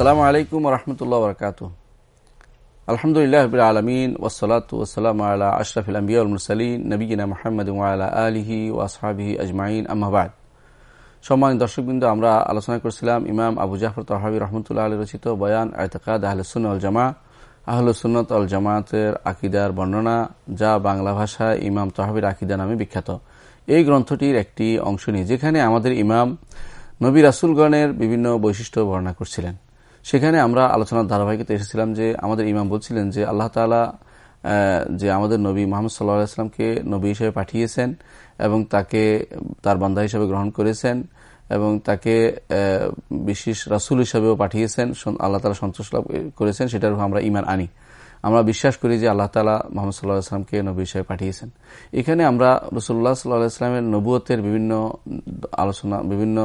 আসসালামু আলাইকুম রহমতুল্লাহ বরকাত আলহামদুলিল্লাহ আলমিন ওসলাত ওসালাম আলা আশরাফিল আম্বিয়া মুরসালিন নবীনা মোহাম্মদ আলা আলিহি ওয়াসহাবিহি আজমাইন আহমাবাদ সম্মানিত দর্শকবৃন্দ, আমরা আলোচনা করছিলাম ইমাম আবু জাফর তহাবি রহমতুল্লাহ আলী রচিত বয়ান আয়তকাদ আহলসুন আল জামা আহলুসুন্নত আল জামাতের আকিদার বর্ণনা যা বাংলা ভাষায় ইমাম তহাবির আকিদা নামে বিখ্যাত। এই গ্রন্থটির একটি অংশ নিয়ে যেখানে আমাদের ইমাম নবী রাসুলগণের বিভিন্ন বৈশিষ্ট্য বর্ণনা করছিলেন। সেখানে আমরা আলোচনার ধারাবাহিকতে এসেছিলাম যে আমাদের ইমাম বলছিলেন যে আল্লাহ তালা যে আমাদের নবী মোহাম্মদ সাল্লাহ নবী হিসেবে পাঠিয়েছেন এবং তাকে তার বান্ধা হিসেবে গ্রহণ করেছেন এবং তাকে বিশেষ রাসুল হিসাবেও পাঠিয়েছেন আল্লাহ তালা সন্তোষ লাভ করেছেন, সেটার আমরা ইমান আনি। আমরা বিশ্বাস করি যে আল্লাহ তালা মোহাম্মদ সাল্লাহ আসলামকে নবী হিসেবে পাঠিয়েছেন। এখানে আমরা রসুল্লাহ সাল্লাহ আসলামের নবুয়তের বিভিন্ন আলোচনা, বিভিন্ন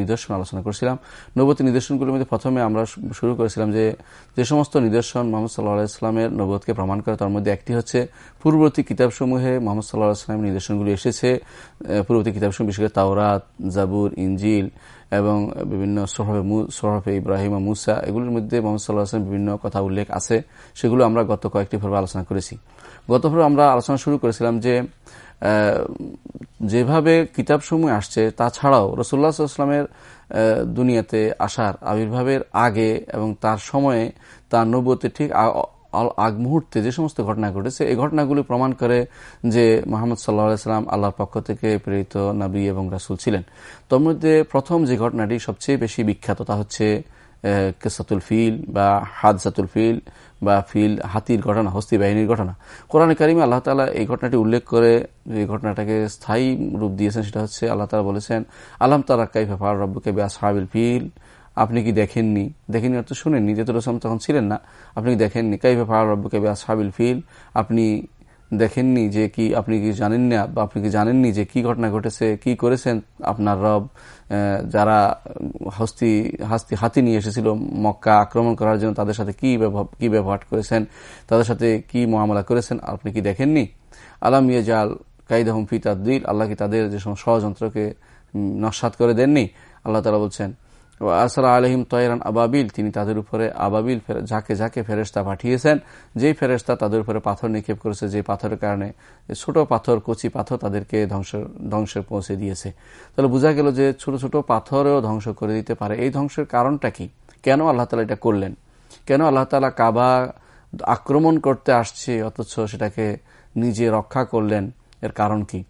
নিদর্শন আলোচনা করছিলাম। নবতী নিদর্শনগুলির মধ্যে প্রথমে আমরা শুরু করেছিলাম যে যে সমস্ত নিদর্শন মোহাম্মদ সাল্লাহ ইসলামের নবতকে প্রমাণ করে, তার মধ্যে একটি হচ্ছে পূর্ববর্তী কিতাবসমূহে মোহাম্মদ সাল্লাহ আসলামের নিদর্শনগুলি এসেছে। পূর্ববর্তী কিতাবসমূহ, বিশেষ করে তাওরাত, জাবুর ইঞ্জিল এবং বিভিন্ন সোহরফে ইব্রাহিম মুসা, এগুলির মধ্যে মোহাম্মদ সাল্লাহ আসলাম বিভিন্ন কথা উল্লেখ আছে। সেগুলো আমরা গত কয়েকটি পর্বে আলোচনা করেছি। গত পর্বে আমরা আলোচনা শুরু করেছিলাম যে যেভাবে কিতাবসমূহ আসছে, তাছাড়াও রসুল্লাহ আসলামের দুনিয়াতে আসার আবির্ভাবের আগে এবং তার সময়ে তার নবতে ঠিক আগ মুহূর্তে যে সমস্ত ঘটনা ঘটেছে, এই ঘটনাগুলি প্রমাণ করে যে মোহাম্মদ সাল্লাহ সাল্লাম আল্লাহর পক্ষ থেকে প্রেরিত নবী এবং রাসুল ছিলেন। তোর মধ্যে প্রথম যে ঘটনাটি সবচেয়ে বেশি বিখ্যাত তা হচ্ছে কেসাতুল ফিল বা হাদসাতুল ফিল বা ফিল হাতির ঘটনা, হস্তি বাহিনীর ঘটনা। কোরআন কারিমে আল্লাহ তালা এই ঘটনাটি উল্লেখ করে যে ঘটনাটাকে স্থায়ী রূপ দিয়েছেন, সেটা হচ্ছে আল্লাহ তালা বলেছেন, আলম তারা কাইফা ফার রব্বুকে সাহাবিল ফিল আপনি কি দেখেননি? দেখেননি অর্থ শুনেননি? যেহেতু রসম তখন ছিলেন না। আপনি কি দেখেননি? কাইফা ফার রব্বুকে সাহাবিল ফিল? আপনি দেখেননি যে কি, আপনি কি জানেন না বা আপনি কি জানেননি যে কি ঘটনা ঘটেছে, কি করেছেন আপনার রব? যারা হস্তি, হাস্তি হাতি নিয়ে এসেছিল মক্কা আক্রমণ করার জন্য, তাদের সাথে কি কি ব্যবহার করেছেন? তাদের সাথে কি মহামলা করেছেন? আপনি কি দেখেননি? আলাম জাল কাইদাহম ফিতাদ্দিল আল্লাহ কি তাদের যে সময় ষড়যন্ত্রকে নস্বাত করে দেননি? আল্লাহ তালা বলছেন আসরা আলহিম তয়রান আবাবিল, তিনি তাদের উপরে আবাবিল যাকে যাকে ফেরেস্তা পাঠিয়েছেন, যেই ফেরেস্তা তাদের উপরে পাথর নিক্ষেপ করেছে যে পাথরের কারণে ছোট পাথর, কচি পাথর তাদেরকে ধ্বংস, ধ্বংসে পৌঁছে দিয়েছে। তাহলে বোঝা গেল যে ছোট ছোট পাথরেও ধ্বংস করে দিতে পারে। এই ধ্বংসের কারণটা কি? কেন আল্লাহ তালা এটা করলেন? কেন আল্লাহ তালা কাবা আক্রমণ করতে আসছে, অথচ সেটাকে নিজে রক্ষা করলেন? এর কারণ কি?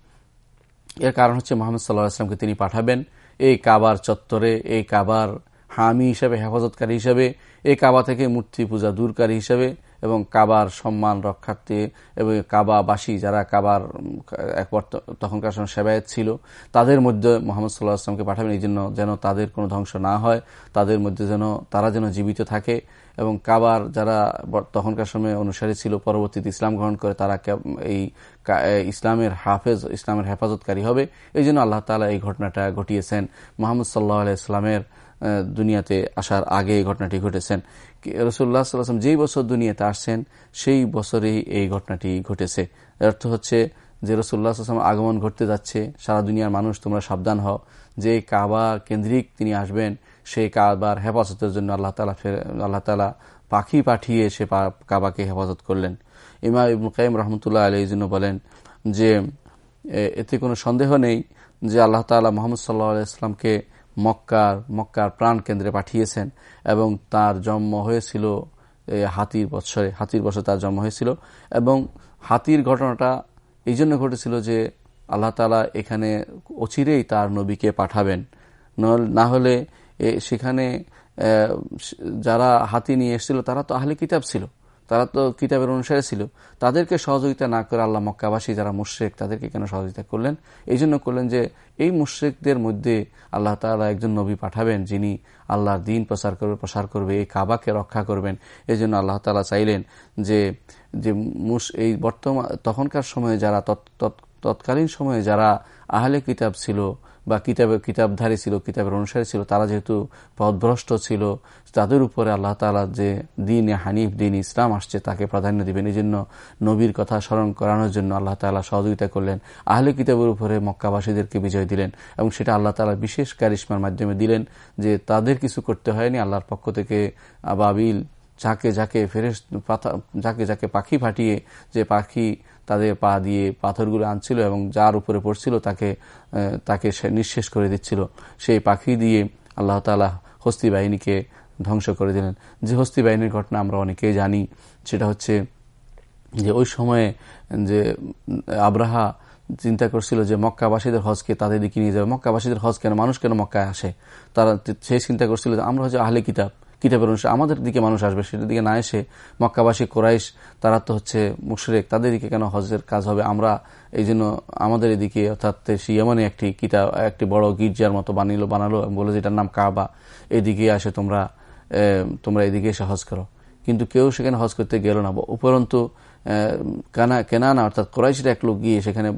এর কারণ হচ্ছে মোহাম্মদ সাল্লাহ আসলামকে তিনি পাঠাবেন। এই কাবার চত্বরে, এই কাবার হামি হিসাবে, হেফাজতকারী হিসাবে, এই কাবা থেকে মূর্তি পূজা দূরকারী হিসাবে এবং কাবার সম্মান রক্ষার্থে এবং কাবাবাসী যারা কাবার একবার তখনকার সময় সেবায়ত ছিল, তাদের মধ্যে মোহাম্মদ সাল্লাহ আসলামকে পাঠাবেন। এই জন্য যেন তাদের কোনো ধ্বংস না হয়, তাদের মধ্যে যেন, তারা যেন জীবিত থাকে এবং কাবার যারা তখনকার সময় অনুসারী ছিল, পরবর্তীতে ইসলাম গ্রহণ করে, তারা এই ইসলামের হাফেজ, ইসলামের হেফাজতকারী হবে। এই জন্য আল্লাহ তালা এই ঘটনাটা ঘটিয়েছেন। মোহাম্মদ সাল্লাহ ইসলামের দুনিয়াতে আসার আগে এই ঘটনাটি ঘটেছেন। রসুল্লাহ সাল্লাম যেই বছর দুনিয়াতে আসছেন, সেই বছরেই এই ঘটনাটি ঘটেছে। অর্থ হচ্ছে যে রসুল্লাহ আসলাম আগমন ঘটতে যাচ্ছে। সারা দুনিয়ার মানুষ, তোমরা সাবধান হও। যে কাবা কেন্দ্রিক তিনি আসবেন, সেই কাবার হেফাজতের জন্য আল্লাহ তালা আল্লাহ তালা পাখি পাঠিয়ে সে কাবাকে হেফাজত করলেন। ইমা ইবুল কাইম রহমতুল্লাহ আলী জন্য বলেন যে এতে কোনো সন্দেহ নেই যে আল্লাহ তালা মোহাম্মদ সাল্লাহ ইসলামকে মক্কার মক্কার প্রাণ কেন্দ্রে পাঠিয়েছেন এবং তার জন্ম হয়েছিল হাতির বৎসরে, হাতির বছর তার জন্ম হয়েছিল এবং হাতির ঘটনাটা এই জন্য ঘটেছিল যে আল্লাহ তালা এখানে অচিরেই তার নবীকে পাঠাবেন। না হলে সেখানে যারা হাতি নিয়ে এসেছিল তারা তো আহলে কিতাব ছিল। তারা তো কিতাবের অনুসারে ছিল। তাদেরকে সহযোগিতা না করে আল্লাহ মক্কাবাসী যারা মুশ্রেক, তাদেরকে কেন সহযোগিতা করলেন? এই জন্য করলেন যে, এই মুশ্রেকদের মধ্যে আল্লাহ তালা একজন নবী পাঠাবেন যিনি আল্লাহর দিন প্রচার করবে, প্রসার করবে, এই কাবাকে রক্ষা করবেন। এই জন্য আল্লাহ তালা চাইলেন যে যে মুস এই বর্তমান তখনকার সময়ে যারা তৎকালীন সময়ে যারা আহলে কিতাব ছিল বা কিতাবে কিতাবধারী ছিল, কিতাবের অনুসারী ছিল, তারা যেহেতু পথভ্রষ্ট ছিল, তাদের উপরে আল্লাহ তালা যে দিন হানিফ, দিন ইসলাম আসছে, তাকে প্রাধান্য দিবেন। এই জন্য নবীর কথা স্মরণ করানোর জন্য আল্লাহ তালা সহযোগিতা করলেন। আহলে কিতাবের উপরে মক্কাবাসীদেরকে বিজয় দিলেন এবং সেটা আল্লাহ তালা বিশেষ কারিশ্মার মাধ্যমে দিলেন যে তাদের কিছু করতে হয়নি, আল্লাহর পক্ষ থেকে আবাবিল যাকে যাকে ফেরেস যাকে যাকে পাখি ফাটিয়ে যে পাখি তাদের পা দিয়ে পাথরগুলো আনছিল এবং যার উপরে পড়ছিল তাকে তাকে নিঃশেষ করে দিচ্ছিল। সেই পাখি দিয়ে আল্লাহ তালা হস্তি বাহিনীকে ধ্বংস করে দিলেন। যে হস্তি বাহিনীর ঘটনা আমরা অনেকেই জানি, সেটা হচ্ছে যে ওই সময়ে যে আব্রাহা চিন্তা করছিল যে মক্কাবাসীদের হজকে তাদের দিকে নিয়ে যাবে। মক্কাবাসীদের হজ কেন? মানুষ কেন মক্কায় আসে? তারা সে চিন্তা করছিল যে আমরা হচ্ছে আহলে কিতাব। কিতাবের অনুসারে। আমাদের দিকে মানুষ আসবে, সেটার দিকে না এসে মক্কাবাসী, কোরাইশ, তারা তো হচ্ছে মুশরেক, তাদের দিকে কেন হজের কাজ হবে? আমরা এই জন্য আমাদের এদিকে, অর্থাৎ সিয়ামানে একটি কিতাব, একটি বড় গির্জার মতো বানিল, বানালো বলে যেটার নাম কাবা। এদিকে আসে তোমরা তোমরা এদিকে এসে হজ করো। কিন্তু কেউ সেখানে হজ করতে গেল না। উপরন্তু কানা কেনানা অর্থাৎ কোরাইশের এক লোক গিয়ে সেখানে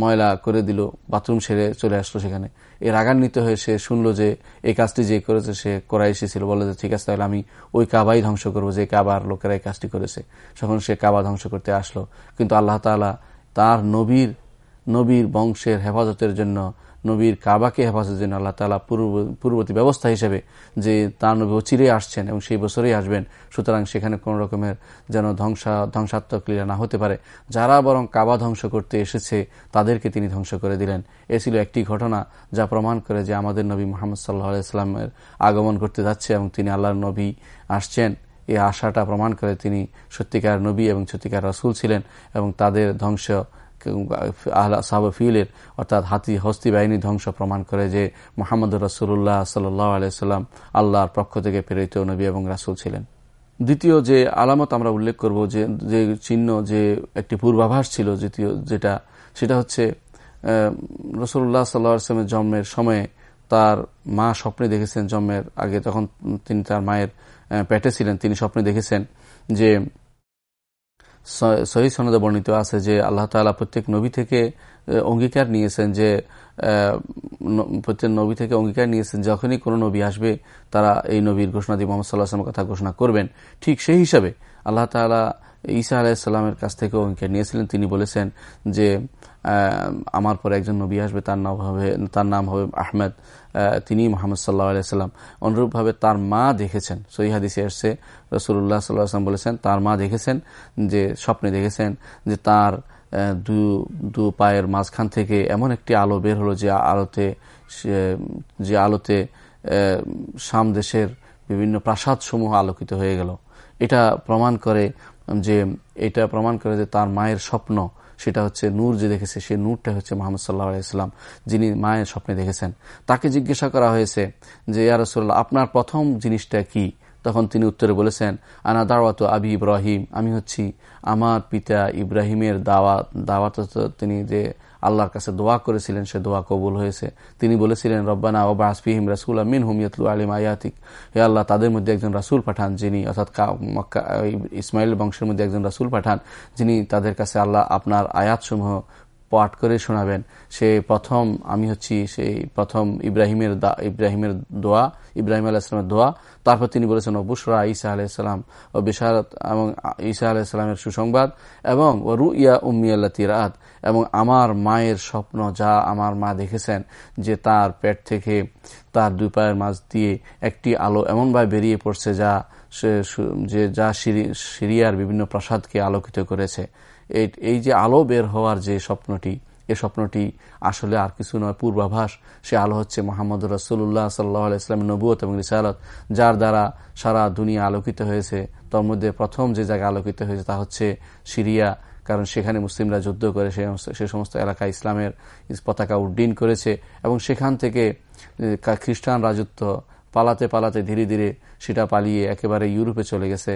ময়লা করে দিল, বাথরুম সেরে চলে আসলো সেখানে। এর রাগান্বিত হয়ে সে শুনলো যে এই কাজটি যে করেছে, সে কোরাইশি ছিল। বলে যে, ঠিক আছে, তাহলে আমি ওই কাবাই ধ্বংস করব, যে কাবার লোকেরা এই কাজটি করেছে। তখন সে কাবা ধ্বংস করতে আসলো। কিন্তু আল্লাহ তালা তার নবীর নবীর বংশের হেফাজতের জন্য নবীর কাবাকে হেফাজতের জন্য আল্লাহ তালা পূর্ববর্তী ব্যবস্থা হিসেবে যে তার নবী অচিরে আসছেন এবং সেই বছরেই আসবেন। সুতরাং সেখানে কোন রকমের যেন ধ্বংসা ধ্বংসাত্মক লীলা না হতে পারে। যারা বরং কাবা ধ্বংস করতে এসেছে, তাদেরকে তিনি ধ্বংস করে দিলেন। এ ছিল একটি ঘটনা যা প্রমাণ করে যে আমাদের নবী মোহাম্মদ সাল্লাহ ইসলামের আগমন করতে যাচ্ছে এবং তিনি আল্লাহর নবী আসছেন। এই আশাটা প্রমাণ করে তিনি সত্যিকার নবী এবং সত্যিকার রসুল ছিলেন এবং তাদের ধ্বংস সাহাবিলের অর্থাৎ হাতি হস্তি বাহিনী ধ্বংস প্রমাণ করে যে মোহাম্মদ রসুল্লাহ সাল্লাহ আলাইসাল্লাম আল্লাহর পক্ষ থেকে প্রেরিত নবী এবং রাসুল ছিলেন। দ্বিতীয় যে আলামত আমরা উল্লেখ করব যে যে চিহ্ন যে একটি পূর্বাভাস ছিল দ্বিতীয় যেটা, সেটা হচ্ছে রসুল্লাহ সাল্লাহামের জন্মের সময়ে তার মা স্বপ্নে দেখেছেন জন্মের আগে, তখন তিনি তার মায়ের পেটে ছিলেন, তিনি স্বপ্নে দেখেছেন যে সহি সনদে বর্ণিত আছে যে আল্লাহ তালা প্রত্যেক নবী থেকে অঙ্গীকার নিয়েছেন যে প্রত্যেক নবী থেকে অঙ্গীকার নিয়েছেন যখনই কোনো নবী আসবে, তারা এই নবীর ঘোষণা দিয়ে মোহাম্মদ সাল্লাহ আসলামের কথা ঘোষণা করবেন। ঠিক সেই হিসাবে আল্লাহ তালা ঈসা আলাহিসাল্লামের কাছ থেকে অঙ্গীকার নিয়েছিলেন। তিনি বলেছেন যে আমার পরে একজন নবী আসবে, তার নাম হবে, তার নাম হবে আহমেদ তিনি মোহাম্মদ সাল্লাহ আলাইসাল্লাম অনুরূপভাবে তার মা দেখেছেন সহিহাদিসে এসছে রসুল্লাহ সাল্লাহ আসলাম বলেছেন, তার মা দেখেছেন যে, স্বপ্নে দেখেছেন যে তার দু দু পায়ের মাঝখান থেকে এমন একটি আলো বের হলো যে আলোতে যে আলোতে সাম দেশের বিভিন্ন প্রাসাদ সমূহ আলোকিত হয়ে গেল। এটা প্রমাণ করে যে, এটা প্রমাণ করে যে তার মায়ের স্বপ্ন সেটা হচ্ছে নূর যে দেখেছে সেই নূরটা হচ্ছে মোহাম্মদ সাল্লাহ আলাইসাল্লাম যিনি মায়ের স্বপ্নে দেখেছেন। তাকে জিজ্ঞাসা করা হয়েছে যে ইয়ারসোল্লাহ আপনার প্রথম জিনিসটা কি? তখন তিনি উত্তরে বলেছেন, আনা দাওয়াত আবি ইব্রাহিম, আমি হচ্ছি আমার পিতা ইব্রাহিমের দাওয়াত দাওয়াত তিনি যে আল্লাহর কাছে দোয়া করেছিলেন, সে দোয়া কবুল হয়েছে। তিনি বলেছিলেন, রব্বানা ও আসফিহিম রাসুল আমিন হুমিয়তলু আলিম আয়াতিক। হে আল্লাহ, তাদের মধ্যে একজন রাসুল পাঠান, যিনি অর্থাৎ ইসমাইল বংশের মধ্যে একজন রাসুল পাঠান, যিনি তাদের কাছে আল্লাহ আপনার আয়াতসমূহ পাঠ করে শোনাবেন। সে প্রথম আমি হচ্ছি সেই প্রথম ইব্রাহিমের ইব্রাহিমের দোয়া, ইব্রাহিম আলাহিসামের দোয়া। তারপর তিনি বলেছেন, ও বুসরা ঈসা আলাইসালাম ও বিশারত এবং ঈসা আলাইসালামের সুসংবাদ এবং রু ইয়া উম্মি আল্লাহ তিরাত এবং আমার মায়ের স্বপ্ন যা আমার মা দেখেছেন, যে তার পেট থেকে তার দুই পায়ের মাঝ দিয়ে একটি আলো এমনভাবে বেরিয়ে পড়ছে যা যে যা সিরিয়ার বিভিন্ন প্রাসাদকে আলোকিত করেছে। এই যে আলো বের হওয়ার যে স্বপ্নটি, এ স্বপ্নটি আসলে আর কিছু নয়, পূর্বাভাস। সে আলো হচ্ছে মোহাম্মদ রসুল্লাহ সাল্লাহ ইসলাম নবুয়ত এবং রিসালত, যার দ্বারা সারা দুনিয়া আলোকিত হয়েছে। তার মধ্যে প্রথম যে জায়গা আলোকিত হয়েছে তা হচ্ছে সিরিয়া, কারণ সেখানে মুসলিমরা যুদ্ধ করে সে সমস্ত এলাকা ইসলামের পতাকা উড্ডীন করেছে এবং সেখান থেকে খ্রিস্টান রাজত্ব পালাতে পালাতে ধীরে ধীরে সেটা পালিয়ে একেবারে ইউরোপে চলে গেছে।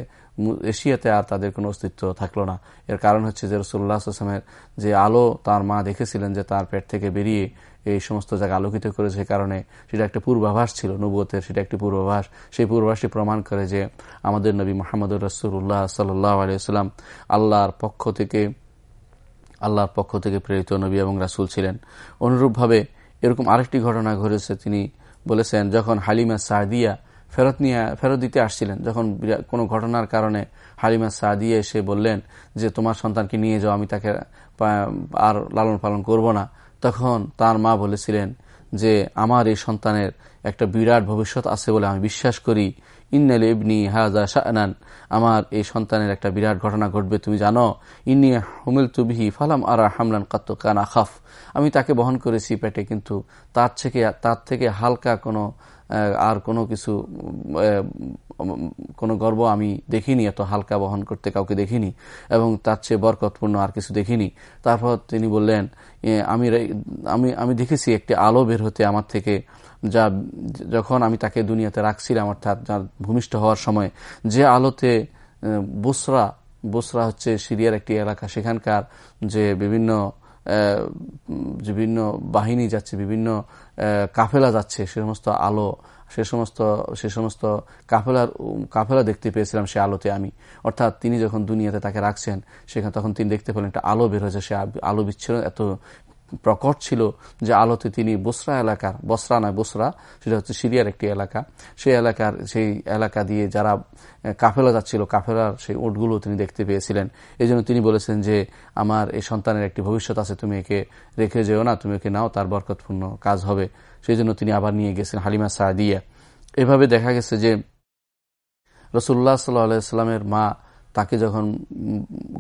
এশিয়াতে আর তাদের কোনো অস্তিত্ব থাকল না। এর কারণ হচ্ছে যে রসুল্লাহ আসলামের যে আলো তার মা দেখেছিলেন যে তার পেট থেকে বেরিয়ে এই সমস্ত জায়গা আলোকিত করেছে। কারণে সেটা একটা পূর্বাভাস ছিল, নবুয়তের সেটা একটি পূর্বাভাস। সেই পূর্বাভাসটি প্রমাণ করে যে আমাদের নবী মোহাম্মদ রসুল্লাহ সাল্লাহ আলিয়াল্লাম আল্লাহর পক্ষ থেকে, আল্লাহর পক্ষ থেকে প্রেরিত নবী এবং রাসুল ছিলেন। অনুরূপভাবে এরকম আরেকটি ঘটনা ঘটেছে। তিনি বলেছেন, যখন হালিমা সাদিয়া ফেরত নিয়ে, ফেরত দিতে আসছিলেন, যখন কোনো ঘটনার কারণে হালিমা সাদিয়া এসে বললেন যে, তোমার সন্তানকে নিয়ে যাও, আমি তাকে আর লালন পালন করব না। তখন তার মা বলেছিলেন যে, আমার এই সন্তানের একটা বিরাট ভবিষ্যৎ আছে বলে আমি বিশ্বাস করি। ইন্নাল ইবনি হাজা শাহনান আমার এই সন্তানের একটা বিরাট ঘটনা ঘটবে, তুমি জানো? ইন্নি হুমিল তুবিহি ফালাম আরা হামলান কাত্ত কানা খাফ। আমি তাকে বহন করেছি পেটে, কিন্তু তার থেকে তার থেকে হালকা কোনো আর কোনো কিছু কোনো গর্ব আমি দেখিনি, এত হালকা বহন করতে কাউকে দেখিনি, এবং তার চেয়ে বরকতপূর্ণ আর কিছু দেখিনি। তারপর তিনি বললেন আমি আমি আমি দেখেছি একটি আলো বের হতে আমার থেকে যা যখন আমি তাকে দুনিয়াতে রাখছিলাম, অর্থাৎ যার ভূমিষ্ঠ হওয়ার সময়, যে আলোতে বুসরা বুসরা হচ্ছে সিরিয়ার একটি এলাকা। সেখানকার যে বিভিন্ন বিভিন্ন বাহিনী যাচ্ছে, বিভিন্ন কাফেলা যাচ্ছে, সে সমস্ত আলো, সে সমস্ত সে সমস্ত কাফেলার কাফেলা দেখতে পেয়েছিলাম সে আলোতে আমি। অর্থাৎ তিনি যখন দুনিয়াতে তাকে রাখছেন, সেখানে তখন তিনি দেখতে পেলেন একটা আলো বের হয়েছে, সে আলো বিচ্ছিন্ন, এত প্রকট ছিল যে আলোতে তিনি বসরা এলাকার, বসরা নয়, বসরা, সেটা হচ্ছে সিরিয়ার একটি এলাকা। সেই এলাকার, সেই এলাকা দিয়ে যারা কাফেলা যাচ্ছিল, কাফেলার সেই ওটগুলো তিনি দেখতে পেয়েছিলেন। এই তিনি বলেছেন যে, আমার এই সন্তানের একটি ভবিষ্যৎ আছে, তুমি একে রেখে যেও না, তুমি একে নাও, তার বরকতপূর্ণ কাজ হবে। সেই জন্য তিনি আবার নিয়ে গেছেন হালিমা সাদিয়া। এভাবে দেখা গেছে যে রসুল্লাহ সাল্লাহামের মা তাকে যখন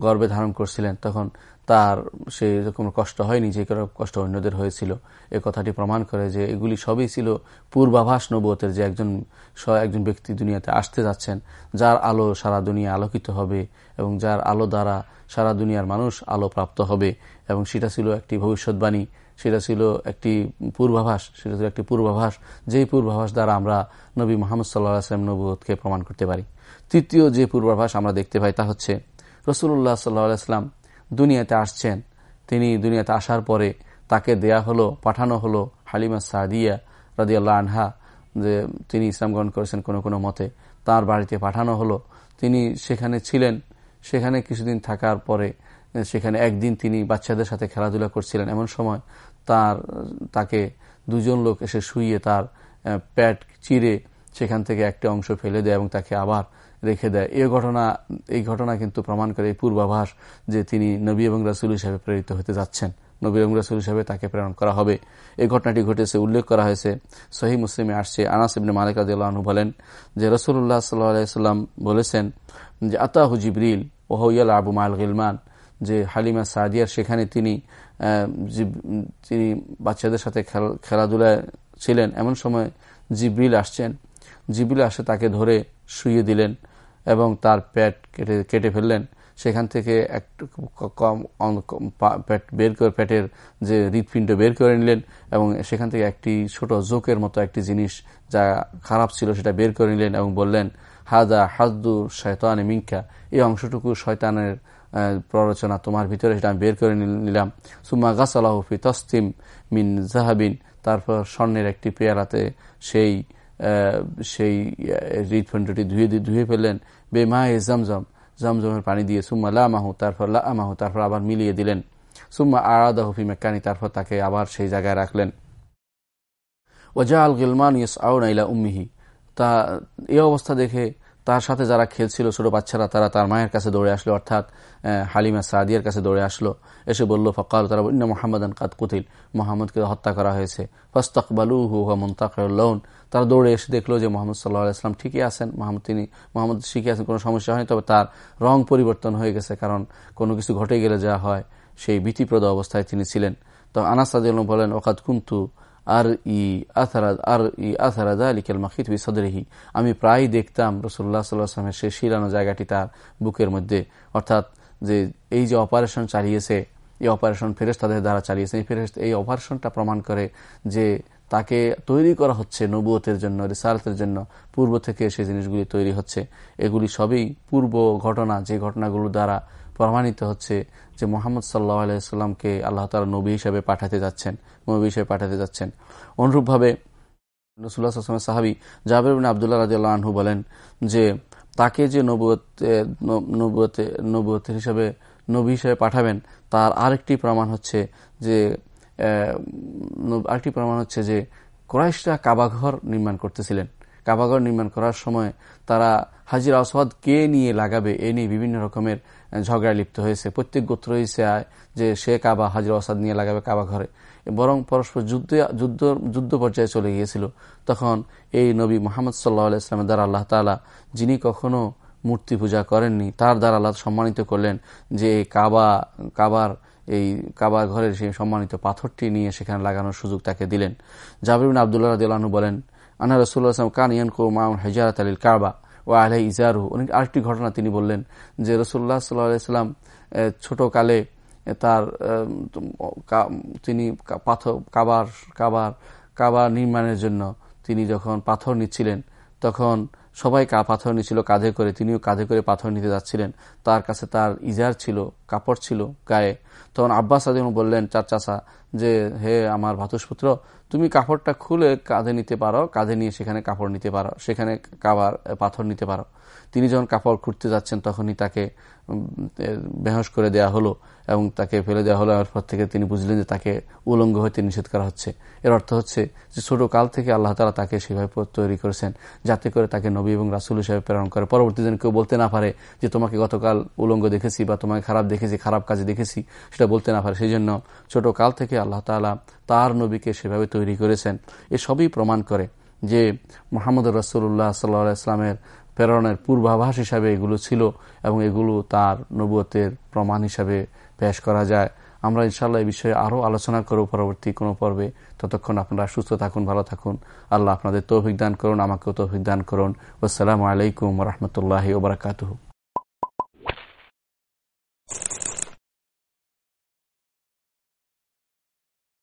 গর্বে ধারণ করছিলেন, তখন তার সে রকম কষ্ট হয়নি, যে কষ্ট অন্যদের হয়েছিল। এ কথাটি প্রমাণ করে যে এগুলি সবই ছিল পূর্বাভাস নবতের যে একজন একজন ব্যক্তি দুনিয়াতে আসতে যাচ্ছেন, যার আলো সারা দুনিয়া আলোকিত হবে এবং যার আলো দ্বারা সারা দুনিয়ার মানুষ আলো প্রাপ্ত হবে। এবং সেটা ছিল একটি ভবিষ্যৎবাণী, সেটা ছিল একটি পূর্বাভাস, সেটা ছিল একটি পূর্বাভাস, যেই পূর্বাভাস দ্বারা আমরা নবী মোহাম্মদ সাল্লাহ আসলাম নবুয়কে প্রমাণ করতে পারি। তৃতীয় যে পূর্বাভাস আমরা দেখতে পাই তা হচ্ছে রসুল্লাহ সাল্লাহ আসলাম দুনিয়াতে আসছেন। তিনি দুনিয়াতে আসার পরে তাকে দেয়া হলো, পাঠানো হলো হালিমা সাদিয়া রাদিয়াল্লাহ আনহা, যে তিনি ইসলাম গ্রহণ করেছেন কোনো কোনো মতে। তার বাড়িতে পাঠানো হলো। তিনি সেখানে ছিলেন। সেখানে কিছুদিন থাকার পরে সেখানে একদিন তিনি বাচ্চাদের সাথে খেলাধুলা করছিলেন। এমন সময় তার, তাকে দুজন লোক এসে শুইয়ে তার প্যাট চিরে সেখান থেকে একটা অংশ ফেলে দেয় এবং তাকে আবার রেখে দেয়। এই ঘটনা এই ঘটনা কিন্তু প্রমাণ করে এই পূর্বাভাস যে তিনি নবী এবং রাসুল হিসাবে প্রেরিত হতে যাচ্ছেন। নবী এবং রাসুল হিসাবে তাকে প্রেরণ করা হবে। এই ঘটনাটি ঘটেছে, উল্লেখ করা হয়েছে সহি মুসলিমে আসছে। আনাস ইবনে মালিক আদিল্লাহনু বলেন যে রসুল্লাহ সাল্লাম বলেছেন যে, আতাহু জিবরিল ওহিয়াল আবু মাল গিলমান। যে হালিমা সাদিয়ার সেখানে তিনি তিনি বাচ্চাদের সাথে খেলাধুলায় ছিলেন। এমন সময় জিবরিল আসছেন। জিবরিল আসে তাকে ধরে শুয়ে দিলেন। এবং তার পেট কেটে কেটে ফেললেন। সেখান থেকে একটু কম পেট বের করে, পেটের যে হৃৎপিণ্ড বের করে নিলেন এবং সেখান থেকে একটি ছোট জোকের মতো একটি জিনিস যা খারাপ ছিল সেটা বের করে নিলেন এবং বললেন, হাদা হাজদু শয়তান মিঙ্কা এই অংশটুকু শয়তানের প্ররোচনা তোমার ভিতরে সেটা আমি বের করে নিলাম। সুম্মা গাছালাহফি তস্তিম মিন জাহাবিন। তারপর স্বর্ণের একটি পেয়ারাতে সেই সেই হৃদপিণ্ডটি ধুয়ে ধুয়ে ফেললেন। বেমা এ জমজম। জমজমের পানি দিয়ে সুম্মা লা মাহু তারপর লা আমাহু তারপর আবার মিলিয়ে দিলেন। সুম্মা আরাদা হুফি মেকানি তারপর তাকে আবার সেই জায়গায় রাখলেন। ওজা আল গিলমান ইস আউনাইলা উম্মিহি। তা এই অবস্থা দেখে তার সাথে যারা খেলছিল ছোট বাচ্চারা, তারা তার মায়ের কাছে দৌড়ে আসলো, অর্থাৎ হালিমা সাদিয়ার কাছে দৌড়ে আসলো। এসে বলল, ফকাল তারা ইন্না মোহাম্মদান কাদ কুতিল। মোহাম্মদকে হত্যা করা হয়েছে। ফস্তকবালু হু মন্তাকলৌন তারা দৌড়ে এসে দেখল যে মোহাম্মদ সাল্লাহ ইসলাম ঠিকই আছেন। মোহাম্মদ তিনি, মোহাম্মদ শিখে আছেন, কোনো সমস্যা হয়নি, তবে তার রং পরিবর্তন হয়ে গেছে, কারণ কোনো কিছু ঘটে গেলে যা হয়, সেই ভীতিপ্রদ অবস্থায় তিনি ছিলেন। তো আনাসাদ বলেন ওকাদ কুন্তু আর ই আথারাদ আর ই মাখিত সদরেহি। আমি প্রায় দেখতাম রসুল্লাহ সাল্লাহামের সে শিরানো জায়গাটি তার বুকের মধ্যে। অর্থাৎ যে এই যে অপারেশন চালিয়েছে, এই অপারেশন ফেরেস তাদের দ্বারা চালিয়েছে, এই ফেরেস এই অপারেশনটা প্রমাণ করে যে তাকে তৈরি করা হচ্ছে নবুয়তের জন্য রিসার্থের জন্য, পূর্ব থেকে সেই জিনিসগুলি তৈরি হচ্ছে। এগুলি সবই পূর্ব ঘটনা, যে ঘটনাগুলো দ্বারা প্রমাণিত হচ্ছে যে মোহাম্মদ সাল্লাহ আলাইসাল্লামকে আল্লাহ তালা নবী হিসেবে পাঠাতে যাচ্ছেন, নবী হিসেবে পাঠাতে যাচ্ছেন। অনুরূপভাবে রসুল্লাহ আসলামের সাহাবি জাবের আবদুল্লাহ রাজিয়াল্লাহ আনহু বলেন যে, তাকে যে নবুয়তে নবুয়তের হিসাবে নবী হিসেবে পাঠাবেন, তার আরেকটি প্রমাণ হচ্ছে যে আরেকটি প্রমাণ হচ্ছে যে, কোরাইশরা কাবাঘর নির্মাণ করতেছিলেন। কাবাঘর নির্মাণ করার সময় তারা হাজির আসওয়াদ কে নিয়ে লাগাবে এ নিয়ে বিভিন্ন রকমের ঝগড়া লিপ্ত হয়েছে। প্রত্যেক গোত্র চায় যে সে কাবা হাজির আসাদ নিয়ে লাগাবে কাবা ঘরে বরং পরস্পর যুদ্ধে, যুদ্ধ যুদ্ধ পর্যায়ে চলে গিয়েছিল। তখন এই নবী মোহাম্মদ সাল্লাহ ইসলামের দ্বারা আল্লাহ তালা যিনি কখনো মূর্তি পূজা করেননি, তার দ্বারা আল্লাহ সম্মানিত করলেন যে কাবা, কাবার, এই কাবা ঘরের সেই সম্মানিত পাথরটি নিয়ে সেখানে লাগানোর সুযোগ তাকে দিলেন। জাবিবিন আবদুল্লাহ রাদিল্লাহনু বলেন আনা রসুল্লাহ আসলাম কান ইয়ানকো মাউন হেজারত আলীল কাবা ও আলহ ইজারু অনেক আরেকটি ঘটনা তিনি বললেন, যে রসুল্লাহ সাল্লাহ ছোট কালে তার তিনি পাথর, কাবার কাবার কাবার নির্মাণের জন্য তিনি যখন পাথর নিচ্ছিলেন, তখন সবাই পাথর নিয়েছিল, কাঁধে করে, তিনিও কাঁধে করে পাথর নিতে যাচ্ছিলেন। তার কাছে তার ইজার ছিল, কাপড় ছিল গায়ে। তখন আব্বাস আদিম বললেন চার চাষা যে হে আমার ভাতুষপুত্র, তুমি কাপড়টা খুলে কাঁধে নিতে পারো, কাঁধে নিয়ে সেখানে কাপড় নিতে পারো, সেখানে কাবার, পাথর নিতে পারো। তিনি যখন কাপড় খুঁড়তে যাচ্ছেন, তখনই তাকে বেহস করে দেয়া হলো এবং তাকে ফেলে দেওয়া হলো। এরপর থেকে তিনি বুঝলেন যে তাকে উলঙ্গ হইতে নিষেধ করা হচ্ছে। এর অর্থ হচ্ছে যে ছোট কাল থেকে আল্লাহ তালা তাকে সেভাবে তৈরি করেছেন যাতে করে তাকে নবী এবং রাসুল হিসাবে প্রেরণ করে। পরবর্তী দিন কেউ বলতে না পারে যে তোমাকে গতকাল উলঙ্গ দেখেছি বা তোমাকে খারাপ দেখেছি, খারাপ কাজে দেখেছি, সেটা বলতে না পারে। সেই জন্য ছোট কাল থেকে আল্লাহ তালা তার নবীকে সেভাবে তৈরি করেছেন। এ সবই প্রমাণ করে যে মোহাম্মদ রসুল্লাহ সাল্লাহ ইসলামের প্রেরণের পূর্বাভাস হিসাবে এগুলো ছিল এবং এগুলো তার নবুয়তের প্রমাণ হিসাবে পেশ করা যায়। আমরা ইনশাল্লাহ এই বিষয়ে আরও আলোচনা করব পরবর্তী কোনো পর্বে। ততক্ষণ আপনারা সুস্থ থাকুন, ভালো থাকুন। আল্লাহ আপনাদের তৌফিক দান করুন, আমাকেও তৌফিক দান করুন। আসসালামু আলাইকুম রহমতুল্লাহ ওবরাকাতহ